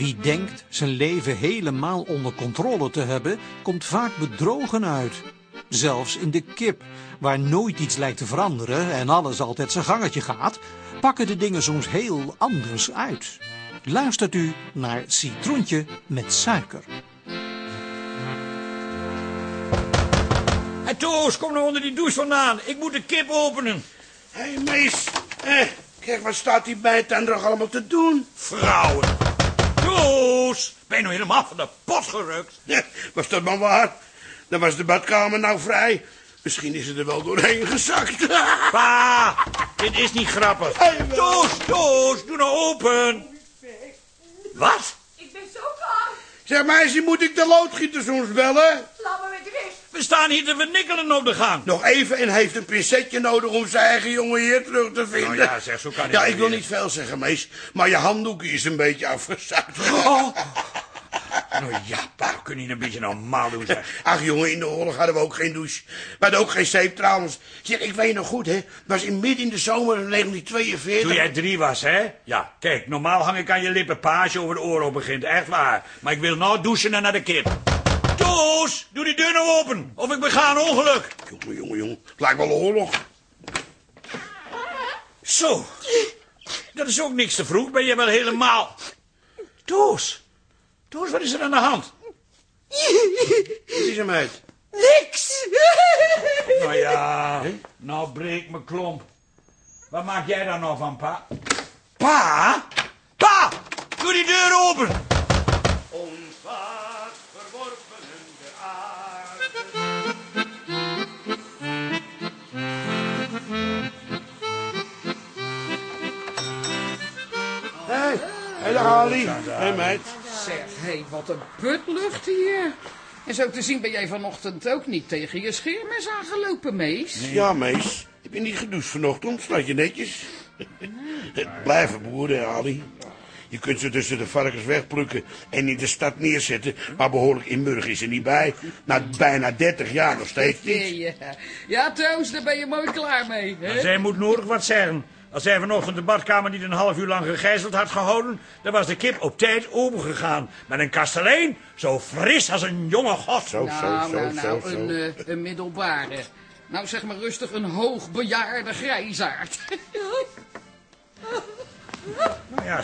Wie denkt zijn leven helemaal onder controle te hebben, komt vaak bedrogen uit. Zelfs in de kip, waar nooit iets lijkt te veranderen en alles altijd zijn gangetje gaat, pakken de dingen soms heel anders uit. Luistert u naar Citroentje met suiker. En Toos, kom nou onder die douche vandaan. Ik moet de kip openen. Hé, hey, mees. Eh, kijk, wat staat die bijtender nog allemaal te doen? Vrouwen. Toos, ben je nou helemaal van de pot gerukt? Ja, was dat maar waar? Dan was de badkamer nou vrij. Misschien is het er wel doorheen gezakt. Pa, dit is niet grappig. Toos, Toos, doe nou open. Wat? Ik ben zo klaar. Zeg, meisje, moet ik de loodgieter soms bellen? Laat. We staan hier te vernikkelen op de gang. Nog even en heeft een pincetje nodig om zijn eigen jongen hier terug te vinden. Nou ja, zeg, zo kan het Ja, ik wil weer. niet veel zeggen, mees. Maar je handdoekje is een beetje afgezakt. Oh. Nou ja, pa, kun je een beetje normaal doen, zeg. Ach jongen, in de oorlog hadden we ook geen douche. We hadden ook geen zeep trouwens. Zeg, ik weet nog goed, hè. Het was in midden in de zomer van 1942. Toen jij drie was, hè? Ja, kijk, normaal hang ik aan je lippen pa als je over de oorlog begint. Echt waar. Maar ik wil nou douchen en naar de kip. Toos, doe die deur nou open. Of ik bega een ongeluk. Jongen, jongen, jongen. Het lijkt wel oorlog. Zo. Dat is ook niks te vroeg. Ben je wel helemaal... Toos. Toos, wat is er aan de hand? Wat is hem uit? Niks. Nou ja, nou breek me klomp. Wat maak jij daar nou van, pa? Pa? Pa! Doe die deur open! Ali. Hé, meid. Zeg, hé, wat een putlucht hier. En zo te zien ben jij vanochtend ook niet tegen je scheermes aangelopen, mees. Ja, mees. Heb je niet gedoucht vanochtend? Staat je netjes? Het blijven boeren, Ali. Je kunt ze tussen de varkens wegplukken en in de stad neerzetten. Maar behoorlijk inburg is er niet bij. Na bijna 30 jaar nog steeds niet. Ja, ja Toos, daar ben je mooi klaar mee. Hè? Zij moet nodig wat zeggen. Als zij vanochtend de badkamer niet een half uur lang gegijzeld had gehouden... dan was de kip op tijd opengegaan. Met een kastelein zo fris als een jonge god. Zo, Nou, zo, nou, zo, nou, zo, een, zo. eh, een middelbare. Nou, zeg maar rustig, een hoogbejaarde grijzaard. Nou ja.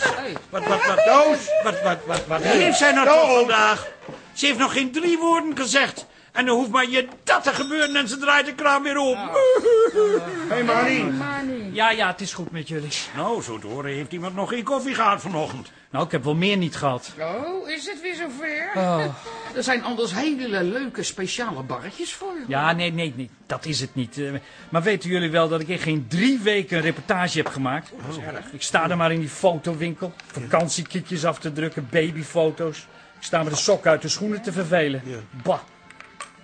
Wat, wat, wat, Toos! wat, wat, wat, wat heeft zij nou toch vandaag? Ze heeft nog geen drie woorden gezegd. En dan hoeft maar je dat te gebeuren en ze draait de kraan weer op. Hé, hey, Mani. Ja, ja, het is goed met jullie. Nou, zo te horen heeft iemand nog geen koffie gehad vanochtend. Nou, ik heb wel meer niet gehad. Oh, is het weer zover? Oh. Er zijn anders hele leuke speciale barretjes voor je. Ja, nee, nee, nee, dat is het niet. Eh, Maar weten jullie wel dat ik in geen drie weken een reportage heb gemaakt? Ik sta er maar in die fotowinkel, vakantiekitjes af te drukken, babyfoto's. Ik sta met de sok uit de schoenen te vervelen. Bah.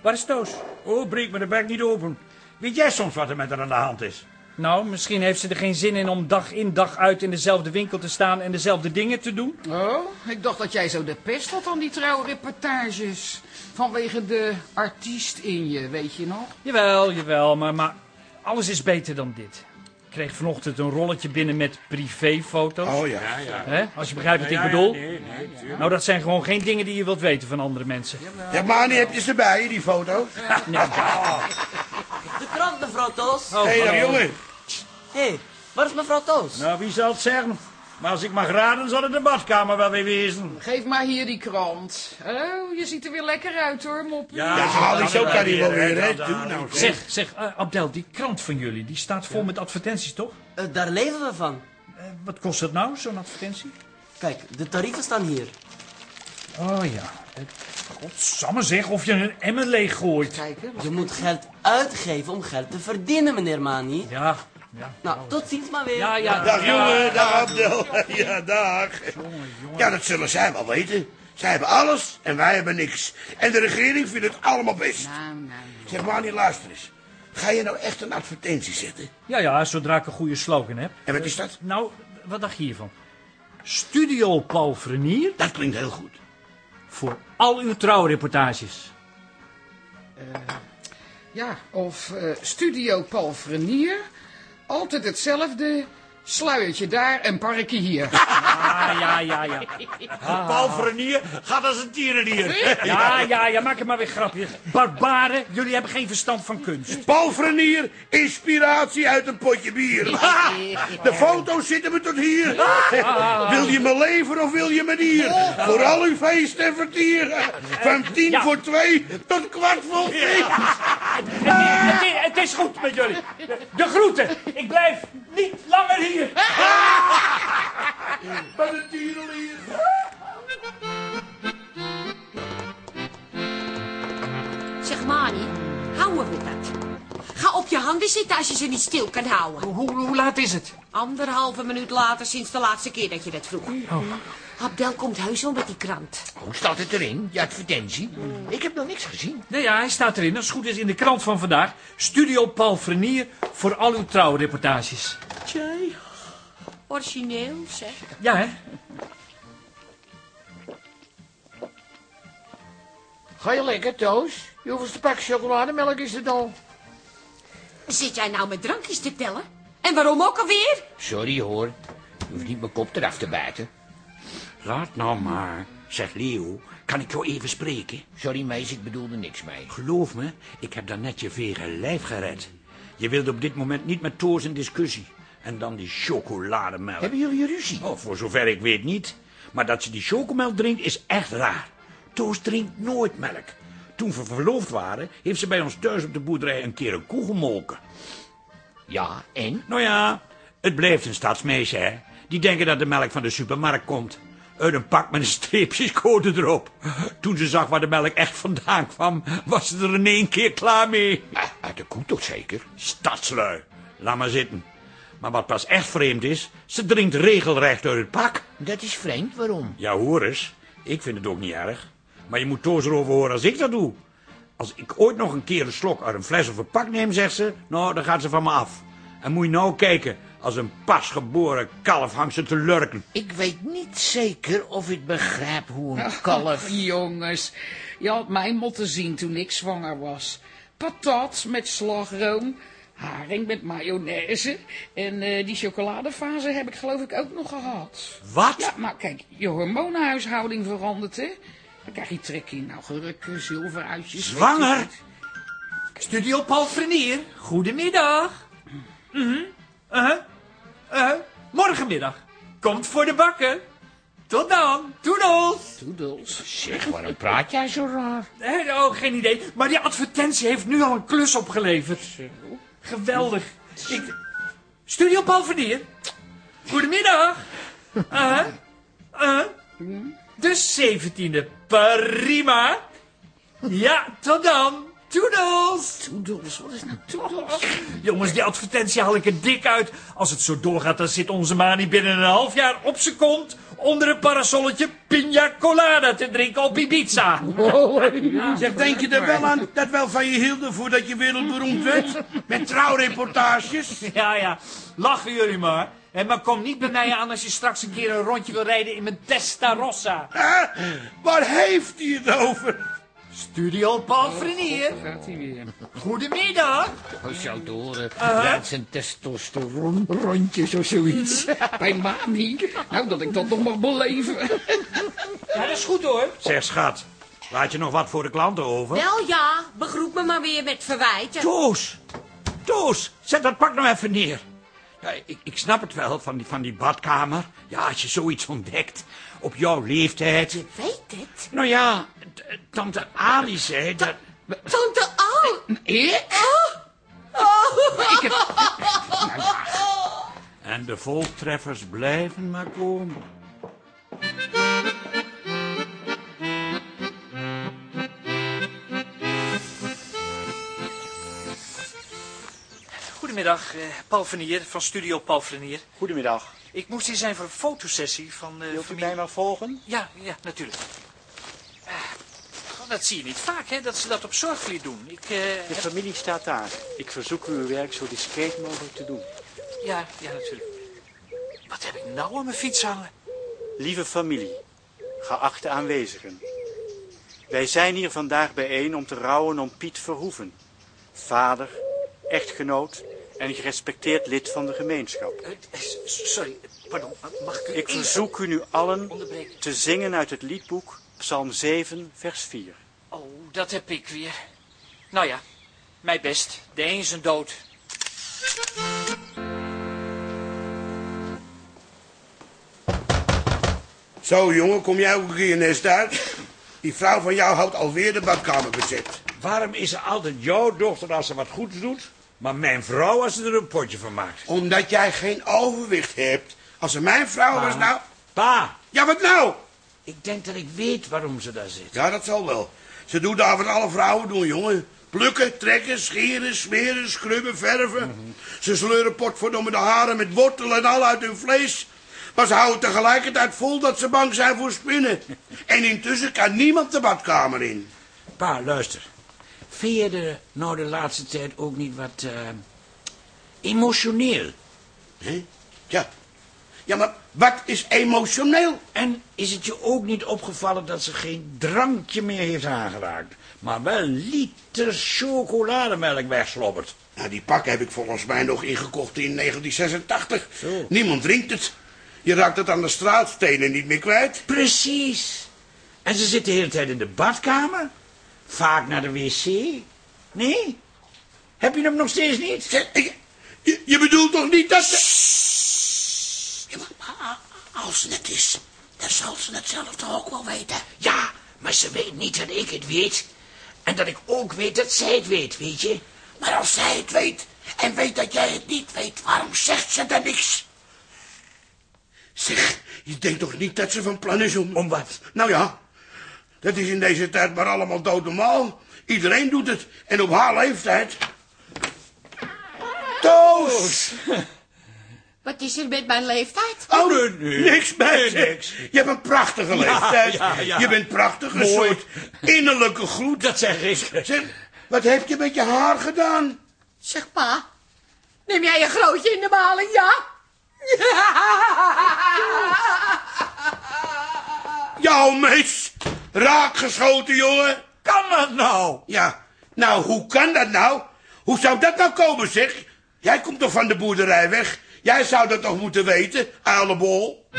Waar is Toos? Oh, breek me de bek niet open. Weet jij soms wat er met haar aan de hand is? Nou, misschien heeft ze er geen zin in om dag in dag uit in dezelfde winkel te staan en dezelfde dingen te doen. Oh, ik dacht dat jij zo de pest had aan die trouwreportages. Vanwege de artiest in je, weet je nog? Jawel, jawel, maar, maar alles is beter dan dit. Ik kreeg vanochtend een rolletje binnen met privéfoto's. Oh ja. Hè? Als je begrijpt wat ik bedoel. Nou, dat zijn gewoon geen dingen die je wilt weten van andere mensen. Ja, Mani, heb je ze bij je, die foto's? De krant, mevrouw Toos. Oh, Hé, hey, jongen. Hé, hey, waar is mevrouw Toos? Nou, wie zal het zeggen? Maar als ik mag raden, zal het de badkamer wel weer wezen. Geef maar hier die krant. Oh, je ziet er weer lekker uit hoor, mop. Ja, Ali, zo kan hij wel weer, hè. Doe nou. Zeg, zeg, eh, Abdel, die krant van jullie, die staat vol met advertenties, toch? Eh, daar leven we van. Eh, wat kost dat nou, zo'n advertentie? Kijk, de tarieven staan hier. Oh ja. Godsamme zeg, of je een emmer leeg gooit. Je moet geld uitgeven om geld te verdienen, meneer Mani. Ja, ja. Nou, tot ziens maar weer. Ja, ja. Dag jongen, dag Abdel. Ja, dag. Ja, dat zullen zij wel weten. Zij hebben alles en wij hebben niks. En de regering vindt het allemaal best. Nou, nou. Zeg Mani, luister eens. Ga je nou echt een advertentie zetten? Ja, ja, zodra ik een goede slogan heb. En wat is dat? Nou, wat dacht je hiervan? Studio Paul Frenier Dat klinkt heel goed. voor al uw trouwreportages. Ja, of eh, Studio Paul Frenier. Altijd hetzelfde. Sluiertje daar en parkje hier. Ah, ja, ja, ja. Paul Vernier gaat als een tierenlier. Ja, ja, ja, maak het maar weer grapje. Barbaren, jullie hebben geen verstand van kunst. Paul Frenier, inspiratie uit een potje bier. De foto's zitten me tot hier. Wil je me leven of wil je me dier? Voor al uw feest en vertier. Van tien Ja. voor twee tot kwart voor drie. Het, het is goed met jullie. De, de groeten. Ik blijf niet langer hier. Zitten als je ze niet stil kan houden. Hoe, hoe laat is het? Anderhalve minuut later sinds de laatste keer dat je dat vroeg. Abdel komt heus wel met die krant. Hoe staat het erin, die advertentie? Ik heb nog niks gezien. Nee, ja, hij staat erin. Als het goed is in de krant van vandaag. Studio Paul Vernier voor al uw trouwreportages. Tjee, origineel zeg. Ja, hè? Ga je lekker, Toos? Hoeveelste pak chocolademelk is het al? Zit jij nou met drankjes te tellen? En waarom ook alweer? Sorry hoor, je hoeft niet mijn kop eraf te bijten. Laat nou maar. Zeg Leo, kan ik jou even spreken? Sorry meis, ik bedoelde niks mee. Geloof me, ik heb daarnet je vege lijf gered. Je wilde op dit moment niet met Toos in discussie. En dan die chocolademelk. Hebben jullie ruzie? Oh, voor zover ik weet niet. Maar dat ze die chocomelk drinkt is echt raar. Toos drinkt nooit melk. Toen we verloofd waren, heeft ze bij ons thuis op de boerderij een keer een koe gemolken. Ja, en? Nou ja, het blijft een stadsmeisje, hè. Die denken dat de melk van de supermarkt komt. Uit een pak met een streepjescode erop. Toen ze zag waar de melk echt vandaan kwam, was ze er in één keer klaar mee. Ah, uit de koe toch zeker? Stadslui. Laat maar zitten. Maar wat pas echt vreemd is, ze drinkt regelrecht uit het pak. Dat is vreemd, waarom? Ja, hoor eens. Ik vind het ook niet erg. Maar je moet Toos erover horen als ik dat doe. Als ik ooit nog een keer een slok uit een fles of een pak neem, zegt ze... Nou, dan gaat ze van me af. En moet je nou kijken. Als een pasgeboren kalf hangt ze te lurken. Ik weet niet zeker of ik begrijp hoe een kalf... Jongens, je had mij moeten zien toen ik zwanger was. Patat met slagroom, haring met mayonaise en eh, die chocoladefase heb ik geloof ik ook nog gehad. Wat? Ja, maar kijk, je hormonenhuishouding verandert, hè? Dan krijg je trek in augurken, zilveruitjes. weet Zwanger? Studio Paul Vernier. Goedemiddag. Mhm. Uh-huh. Uh-huh. Morgenmiddag. Komt voor de bakken. Tot dan. Toedels. Toedels. Zeg, waarom praat jij zo raar? Eh, oh, geen idee. Maar die advertentie heeft nu al een klus opgeleverd. Geweldig. Ik... Studio Paul. Goedemiddag. Uh, uh, de 17e. Prima. Ja, tot dan. Toedels. Toedels, wat is nou toedels? Jongens, die advertentie haal ik er dik uit. Als het zo doorgaat, dan zit onze Mani binnen een half jaar op zijn kont... onder een parasolletje pina colada te drinken op Ibiza. Zeg, denk je er wel aan dat wel van je hielden voordat je wereldberoemd werd? Met trouwreportages? Ja, ja. Lachen jullie maar. En maar kom niet bij mij aan als je straks een keer een rondje wil rijden in mijn Testarossa. Hè? Waar heeft hij het over? Studio Paul Frenier. Gaat hij weer. Goedemiddag. Hoe zou te horen? Dat zijn testosteron rondjes of zoiets. Bij Mani. Nou, dat ik dat nog mag beleven. Ja, dat is goed hoor. Zeg, schat. Laat je nog wat voor de klanten over? Wel ja, begroet me maar weer met verwijten. Toos! Toos, zet dat pak nou even neer. Ja, ik, ik snap het wel, van die, van die badkamer. Ja, als je zoiets ontdekt. Op jouw leeftijd. Je weet het. Nou ja, t- tante Ali zei dat... Tante Al. Ik? Oh. Ik heb... En de voltreffers blijven maar komen. Goedemiddag, eh, Paul Vernier van Studio Paul Vernier. Goedemiddag. Ik moest hier zijn voor een fotosessie van eh Wilt u mij maar volgen? Ja, ja, natuurlijk. Eh, dat zie je niet vaak, hè, dat ze dat op zorgvliet doen. Ik, De heb- familie staat daar. Ik verzoek u uw werk zo discreet mogelijk te doen. Ja, ja, natuurlijk. Wat heb ik nou aan mijn fiets hangen? Lieve familie, geachte aanwezigen. Wij zijn hier vandaag bijeen om te rouwen om Piet Verhoeven. Vader, echtgenoot en gerespecteerd lid van de gemeenschap. Eh, Sorry, pardon. Mag ik u Ik verzoek u nu allen te zingen uit het liedboek Psalm 7, vers 4. Oh, dat heb ik weer. Nou ja, mij best. De een is een dood. Zo, jongen, kom jij ook een keer je nest uit? Die vrouw van jou houdt alweer de badkamer bezet. Waarom is ze altijd jouw dochter als ze wat goeds doet, maar mijn vrouw als ze er een potje van maakt? Omdat jij geen overwicht hebt. Als ze mijn vrouw was, nou... Pa, Ja, wat nou? ik denk dat ik weet waarom ze daar zit. Ja, dat zal wel. Ze doet daar wat alle vrouwen doen, jongen. Plukken, trekken, scheren, smeren, scrubben, verven. Ze sleuren potverdomme de haren met wortel en al uit hun vlees. Maar ze houden tegelijkertijd vol dat ze bang zijn voor spinnen. En intussen kan niemand de badkamer in. Pa, luister. Vind je er nou de laatste tijd ook niet wat eh, emotioneel? Hè? Ja. Ja, maar wat is emotioneel? En is het je ook niet opgevallen dat ze geen drankje meer heeft aangeraakt, maar wel liters chocolademelk wegslobbert? Nou, die pak heb ik volgens mij nog ingekocht in 1986. Zo. Niemand drinkt het. Je raakt het aan de straatstenen niet meer kwijt. Precies. En ze zit de hele tijd in de badkamer, vaak naar de wc. Nee? Heb je hem nog steeds niet? Je, je bedoelt toch niet dat ze... Ja, maar, maar als ze het is, dan zal ze het zelf toch ook wel weten. Ja, maar ze weet niet dat ik het weet. En dat ik ook weet dat zij het weet, weet je? Maar als zij het weet en weet dat jij het niet weet, waarom zegt ze dan niks? Zeg, je denkt toch niet dat ze van plan is om... Om wat? Nou ja, dat is in deze tijd maar allemaal doodnormaal. Iedereen doet het. En op haar leeftijd... Toos! Wat is er met mijn leeftijd? Oh, nee, nee. niks bij Nee, niks. Je hebt een prachtige leeftijd. ja, ja. Je bent prachtig, een Mooi. soort innerlijke gloed. Dat zeg ik. Zeg, wat heb je met je haar gedaan? Zeg, pa. Neem jij een grootje in de maling, ja? Jouw mees, raakgeschoten, jongen. Kan dat nou? Ja, nou, hoe kan dat nou? Hoe zou dat nou komen, zeg? Jij komt toch van de boerderij weg? Jij zou dat toch moeten weten, uilenbol?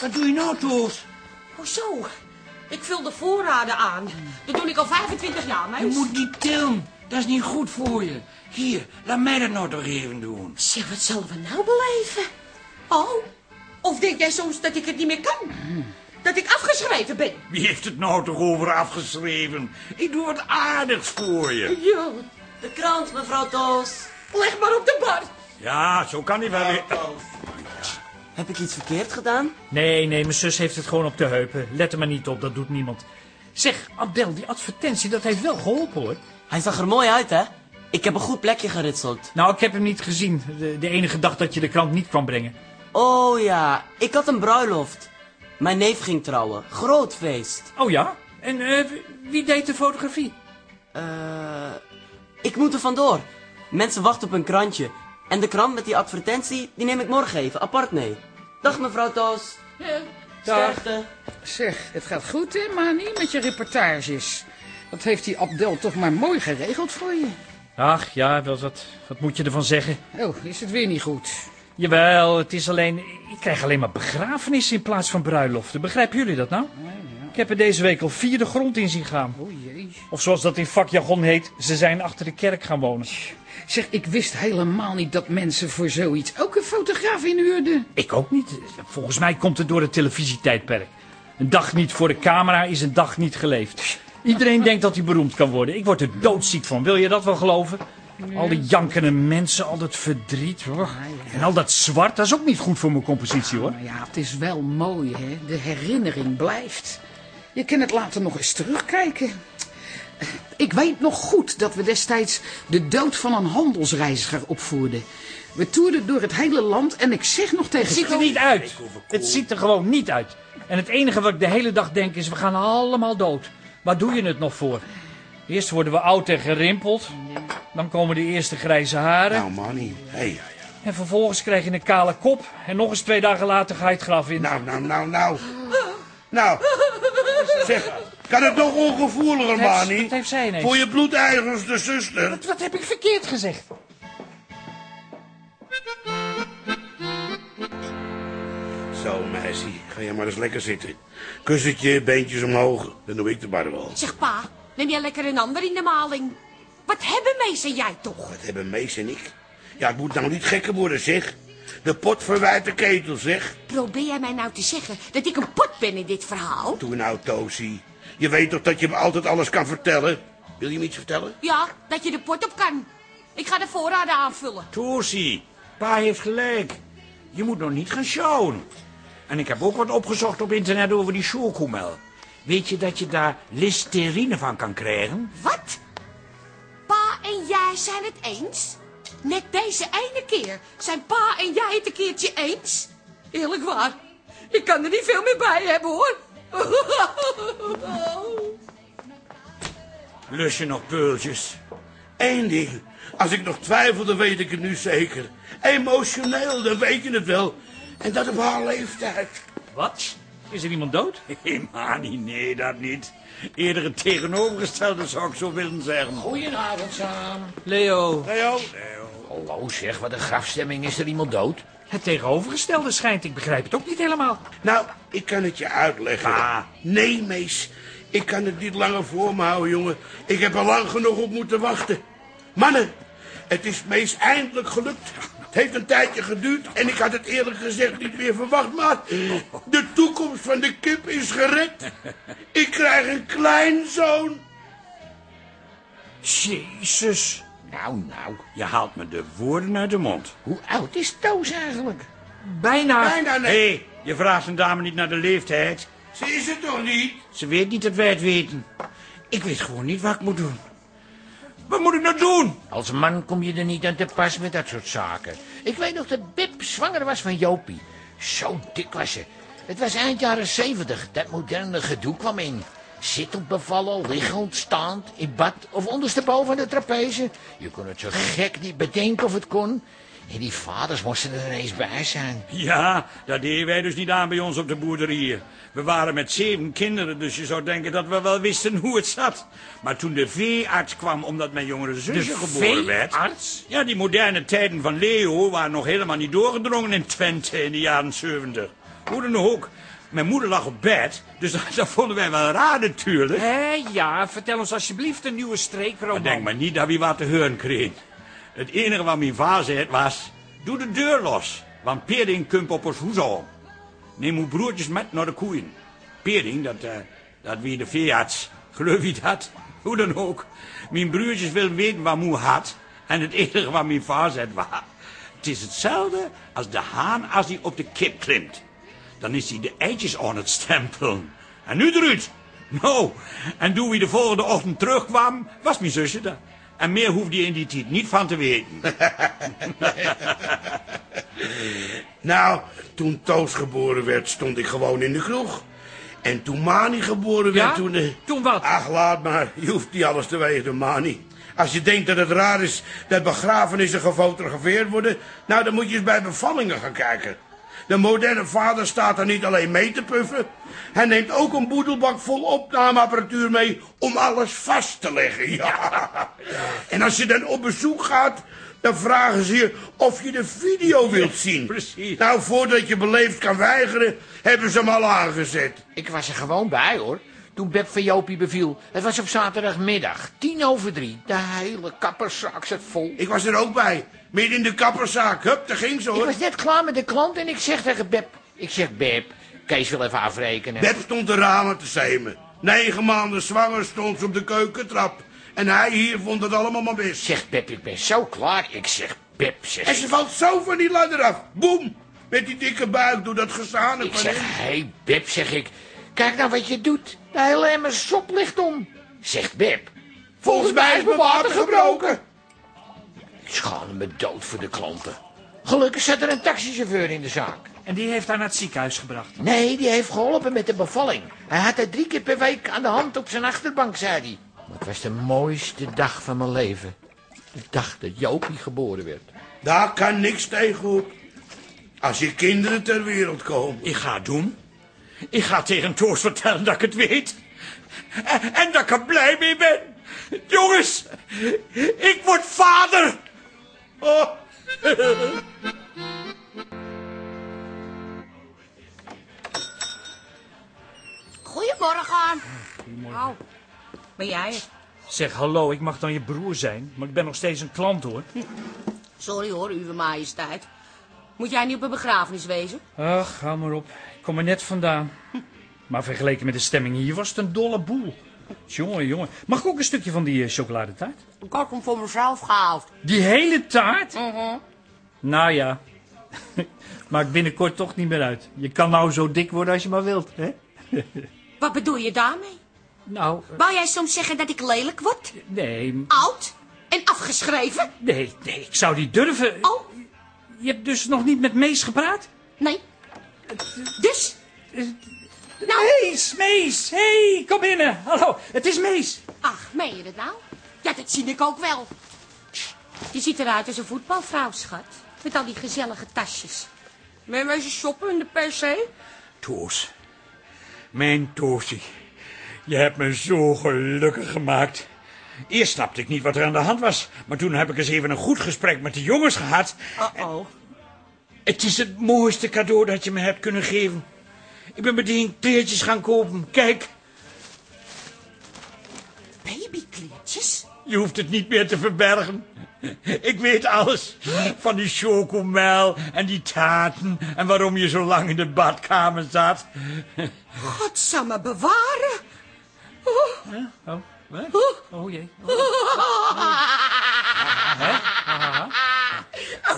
Wat doe je nou, Toos? Hoezo? Ik vul de voorraden aan. Dat doe ik al 25 jaar, Je meis. moet niet tillen. Dat is niet goed voor je. Hier, laat mij dat nou toch even doen. Zeg, wat zullen we nou beleven? Oh, of denk jij soms dat ik het niet meer kan? Dat ik afgeschreven ben? Wie heeft het nou toch over afgeschreven? Ik doe wat aardigs voor je. Ja, De krant, mevrouw Toos. leg maar op de bar. Ja, zo kan hij wel weer. Heb ik iets verkeerd gedaan? Nee, nee, mijn zus heeft het gewoon op de heupen. Let er maar niet op, dat doet niemand. Zeg, Abdel, die advertentie, dat heeft wel geholpen hoor. Hij zag er mooi uit, hè? Ik heb een goed plekje geritseld. Nou, ik heb hem niet gezien. De, de enige dag dat je de krant niet kwam brengen. Oh ja, ik had een bruiloft. Mijn neef ging trouwen. Groot feest. Oh ja? En eh, wie deed de fotografie? Eh, ik moet er vandoor. Mensen wachten op een krantje. En de krant met die advertentie, die neem ik morgen even apart mee. Dag mevrouw Toos. Ja. Sterkte. Zeg, het gaat goed, hè, Mani, met je reportages. Dat heeft die Abdel toch maar mooi geregeld voor je. Ach ja, wel, wat, wat moet je ervan zeggen? Oh, is het weer niet goed? Jawel, het is alleen... Ik krijg alleen maar begrafenissen in plaats van bruiloften. Begrijpen jullie dat nou? Ik heb er deze week al vier de grond in zien gaan. O jee. Of zoals dat in vakjargon heet, ze zijn achter de kerk gaan wonen. Zeg, ik wist helemaal niet dat mensen voor zoiets ook een fotograaf inhuurden. Ik ook niet. Volgens mij komt het door het televisietijdperk. Een dag niet voor de camera is een dag niet geleefd. Iedereen denkt dat hij beroemd kan worden. Ik word er doodziek van. Wil je dat wel geloven? Al die jankende mensen, al dat verdriet. hoor. En al dat zwart, dat is ook niet goed voor mijn compositie hoor. Maar ja, het is wel mooi, hè. De herinnering blijft. Je kan het later nog eens terugkijken. Ik weet nog goed dat we destijds de dood van een handelsreiziger opvoerden. We toerden door het hele land en ik zeg nog tegen... Het ziet er niet uit. Het ziet er gewoon niet uit. En het enige wat ik de hele dag denk is, we gaan allemaal dood. Waar doe je het nog voor? Eerst worden we oud en gerimpeld. Dan komen de eerste grijze haren. Nou, mannie, hey. En vervolgens krijg je een kale kop. En nog eens twee dagen later ga je het graf in. Nou, nou, nou, nou. Nou, zeg, kan het nog ongevoeliger, Mani? wat heeft zij ineens? Voor je bloedeigenste zuster. Wat, wat heb ik verkeerd gezegd? Ga jij maar eens lekker zitten. Kussentje, beentjes omhoog, dan doe ik de bar wel. Zeg pa, neem jij lekker een ander in de maling. Wat hebben Mees en jij toch? Wat hebben Mees en ik? Ja, het moet nou niet gekker worden, zeg. De pot verwijt de ketel, zeg. Probeer jij mij nou te zeggen dat ik een pot ben in dit verhaal? Doe nou, Tosie. Je weet toch dat je me altijd alles kan vertellen? Wil je me iets vertellen? Ja, dat je de pot op kan. Ik ga de voorraden aanvullen. Toesie, pa heeft gelijk. Je moet nog niet gaan sjouwen. En ik heb ook wat opgezocht op internet over die chocomel. Weet je dat je daar listerine van kan krijgen? Wat? Pa en jij zijn het eens? Net deze ene keer zijn pa en jij het een keertje eens? Eerlijk waar, ik kan er niet veel meer bij hebben hoor. Lus je nog peultjes? Eén ding. Als ik nog twijfel, dan weet ik het nu zeker. Emotioneel, dan weet je het wel. En dat op haar leeftijd. Wat? Is er iemand dood? Hé, Mani, nee, dat niet. Eerder het tegenovergestelde zou ik zo willen zeggen. Goedenavond samen. Leo. Leo? Hallo zeg, wat een grafstemming. Is er iemand dood? Het tegenovergestelde schijnt. Ik begrijp het ook niet helemaal. Nou, ik kan het je uitleggen. Pa. Nee, Mees. Ik kan het niet langer voor me houden, jongen. Ik heb er lang genoeg op moeten wachten. Mannen, het is Mees eindelijk gelukt. Het heeft een tijdje geduurd en ik had het eerlijk gezegd niet meer verwacht, maar de toekomst van de kip is gered. Ik krijg een kleinzoon. Jezus. Nou, nou. Je haalt me de woorden uit de mond. Hoe oud is Toos eigenlijk? Bijna. Bijna Hé, nee. je vraagt een dame niet naar de leeftijd. Ze is het toch niet? Ze weet niet dat wij het weten. Ik weet gewoon niet wat ik moet doen. Wat moet ik nou doen? Als man kom je er niet aan te pas met dat soort zaken. Ik weet nog dat Bip zwanger was van Jopie. Zo dik was ze. Het was eind jaren zeventig. Dat moderne gedoe kwam in. Zittend bevallen, liggend, staand, in bad of ondersteboven de trapeze. Je kon het zo gek niet bedenken of het kon. En die vaders moesten er ineens bij zijn. Ja, dat deden wij dus niet aan bij ons op de boerderij. We waren met zeven kinderen, dus je zou denken dat we wel wisten hoe het zat. Maar toen de veearts kwam omdat mijn jongere zusje geboren werd... veearts? Ja, die moderne tijden van Leo waren nog helemaal niet doorgedrongen in Twente in de jaren 70. Hoe dan ook, mijn moeder lag op bed, dus dat, dat vonden wij wel raar natuurlijk. Hé, ja, vertel ons alsjeblieft een nieuwe Maar streekroman. denk maar niet dat we wat te horen kreeg. Het enige wat mijn vader zei was... Doe de deur los, want Pering komt op ons hoes. Neem uw broertjes met naar de koeien. Pering, dat, eh, dat wie de veearts. Geloof je dat? Hoe dan ook. Mijn broertjes willen weten wat moe had. En het enige wat mijn vader zei was... Het is hetzelfde als de haan als hij op de kip klimt. Dan is hij de eitjes aan het stempelen. En nu eruit. Nou, en toen hij de volgende ochtend terugkwam, was mijn zusje er. En meer hoefde hij in die tijd niet van te weten. Nou, toen Toos geboren werd, stond ik gewoon in de kroeg. En toen Mani geboren werd, Ja? toen... eh, Toen wat? Ach, laat maar. Je hoeft niet alles te weten, Mani. Als je denkt dat het raar is dat begrafenissen gefotografeerd worden... nou, dan moet je eens bij bevallingen gaan kijken. De moderne vader staat er niet alleen mee te puffen... hij neemt ook een boedelbak vol opnameapparatuur mee... om alles vast te leggen, ja. En als je dan op bezoek gaat... dan vragen ze je of je de video wilt zien. precies. Nou, voordat je beleefd kan weigeren... hebben ze hem al aangezet. Ik was er gewoon bij hoor. Toen Beb van Jopie beviel. Het was op zaterdagmiddag, tien over drie. De hele kapperszaak zat vol. Ik was er ook bij. Midden in de kapperszaak. Hup, daar ging ze Ik hoor. was net klaar met de klant en ik zeg tegen Beb... Ik zeg, Beb, Kees wil even afrekenen. Beb stond de ramen te zemen. Negen maanden zwanger stond ze op de keukentrap. En hij hier vond het allemaal maar best. Zegt Beb, ik ben zo klaar. Ik zeg, Beb, zeg En ik. ze valt zo van die ladder af. Boem! Met die dikke buik door dat gezanik Ik zeg, hé hey, Beb, zeg ik. Kijk nou wat je doet. De hele emmer sop ligt om. Zegt Beb. Volgens mij is mijn water gebroken. Ik schaamde me dood voor de klanten. Gelukkig zat er een taxichauffeur in de zaak. En die heeft haar naar het ziekenhuis gebracht. Nee, die heeft geholpen met de bevalling. Hij had haar drie keer per week aan de hand op zijn achterbank, zei hij. Maar het was de mooiste dag van mijn leven. De dag dat Jopie geboren werd. Daar kan niks tegen op. Als je kinderen ter wereld komen. Ik ga het doen. Ik ga tegen Toos vertellen dat ik het weet. En, en dat ik er blij mee ben. Jongens, ik word vader. Oh. Goedemorgen. Oh, ben jij het? Zeg, hallo, ik mag dan je broer zijn, maar ik ben nog steeds een klant, hoor. Sorry hoor, uwe majesteit. Moet jij niet op een begrafenis wezen? Ach, ga maar op. Ik kom er net vandaan. Maar vergeleken met de stemming hier was het een dolle boel. Jongen, jongen. Mag ik ook een stukje van die eh, chocoladetaart? Ik had hem voor mezelf gehaald. Die hele taart? Mhm. Nou ja. Maakt binnenkort toch niet meer uit. Je kan nou zo dik worden als je maar wilt, hè? Wat bedoel je daarmee? Nou, eh, Wou jij soms zeggen dat ik lelijk word? nee, Oud? En afgeschreven? nee, nee, ik zou niet durven. Oh, Je hebt dus nog niet met Mees gepraat? nee. Dus? Nou, Mees, Mees, hey, kom binnen. Hallo, het is Mees. ach, meen je dat nou? Ja, dat zie ik ook wel. Je ziet eruit als een voetbalvrouw, schat. Met al die gezellige tasjes. Ben je wezen shoppen in de PC? Toos. Mijn Toosie. Je hebt me zo gelukkig gemaakt. Eerst snapte ik niet wat er aan de hand was. Maar toen heb ik eens even een goed gesprek met de jongens gehad. Uh-oh. Het is het mooiste cadeau dat je me hebt kunnen geven. Ik ben meteen kleertjes gaan kopen. Kijk, Babykleertjes? je hoeft het niet meer te verbergen. Ik weet alles. Van die chocomel en die taarten. En waarom je zo lang in de badkamer zat. Godsamme bewaren. Oh. Oh, wat? Oh jee.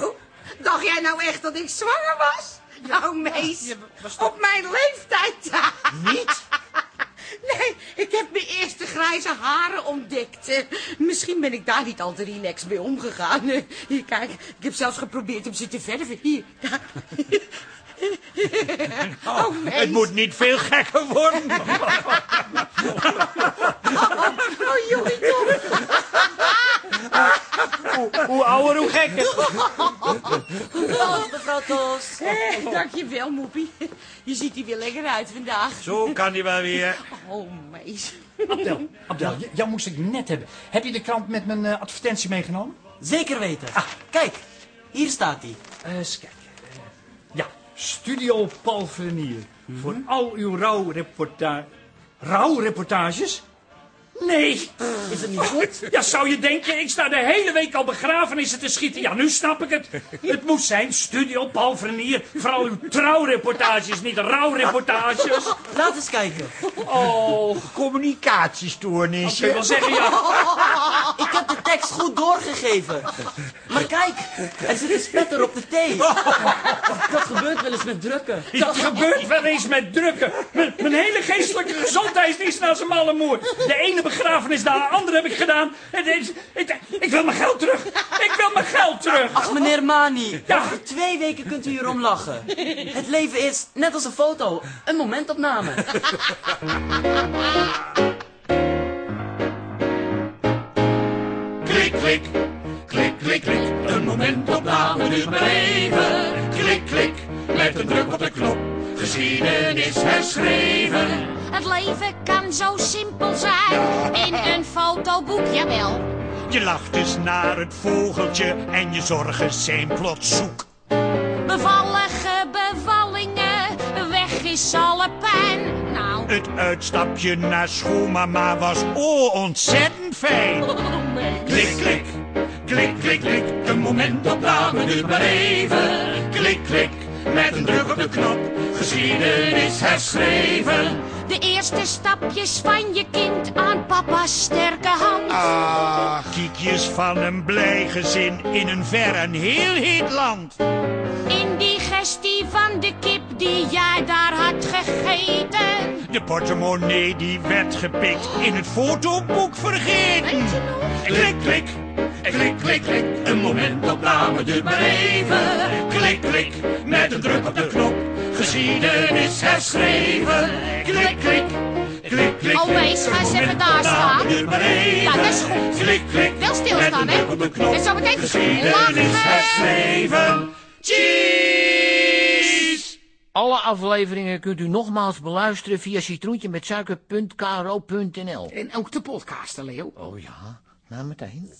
Oh, dacht jij nou echt dat ik zwanger was? Nou, mees, op mijn leeftijd. Niet? Nee, ik heb mijn eerste grijze haren ontdekt. Eh, Misschien ben ik daar niet al te relaxed mee omgegaan. Eh, Hier, kijk, ik heb zelfs geprobeerd om ze te verven. Hier, daar. Oh, mees. Het moet niet veel gekker worden. Oh, jongen, toch. Hoe ouder, hoe gekker. Dag, mevrouw Toos. Eh, dankjewel, Moepie. Je ziet er weer lekker uit vandaag. Zo kan hij wel weer. Oh, mees. Abdel, Abdel, jou moest ik net hebben. Heb je de krant met mijn eh, advertentie meegenomen? Zeker weten. Kijk, hier staat hij. Eh, eens kijken. Eh, ja, Studio Paul Vernier. Voor al uw rouwreporta rouwreportages? Nee. Is het niet goed? Ja, zou je denken, ik sta de hele week al begrafenissen te schieten. Ja, nu snap ik het. Het moet zijn Studio Paul Vernier. Voor al uw trouwreportages, niet rouwreportages. Laat eens kijken. Oh, Communicatiestoornis. ik wil zeggen, ja. Ik heb de tekst goed doorgegeven. Maar kijk, er zit een spetter op de thee. Dat gebeurt wel eens met drukken. Dat gebeurt wel eens met drukken. Mijn, mijn hele geestelijke gezondheid is naar zijn malle moer. De ene begrafenis na de andere heb ik gedaan. Ik, ik wil mijn geld terug. Ik wil mijn geld terug. Ach, meneer Mani, Ja. over twee weken kunt u hierom lachen. Het leven is, net als een foto, een momentopname. Klik, klik, klik, klik, klik. Een momentopname dus maar even. Klik, klik, met een druk op de knop. Geschiedenis herschreven. Het leven kan zo simpel zijn. In een fotoboek, jawel. Je lacht dus naar het vogeltje en je zorgen zijn plots zoek. Bevallige bevallingen, weg is alle pijn. Nou, Het uitstapje naar schoolmama was oh ontzettend fijn. Klik, klik, klik, klik, klik. Een momentopname duurt maar even. Klik, klik, met een druk op de knop. Geschiedenis herschreven. De eerste stapjes van je kind aan papa's sterke hand. Ah, kiekjes van een blij gezin in een ver en heel heet land. Indigestie van de kip die jij daar had gegeten. De portemonnee die werd gepikt, in het fotoboek vergeten. Klik, klik, klik, klik, klik. Een momentopname duurt maar even. Klik, klik, met een druk op de knop. Geschiedenis herschreven. Klik, klik, klik, klik. Oh, wees, ga eens Een even daar staan. Ja, dat is goed. Klik, klik, Wel stilstaan, met hè. En zo meteen Geschiedenis herschreven. Cheese! Alle afleveringen kunt u nogmaals beluisteren via citroentjemetsuiker.kro.nl. En ook de podcasten, Leo. Oh ja, nou meteen.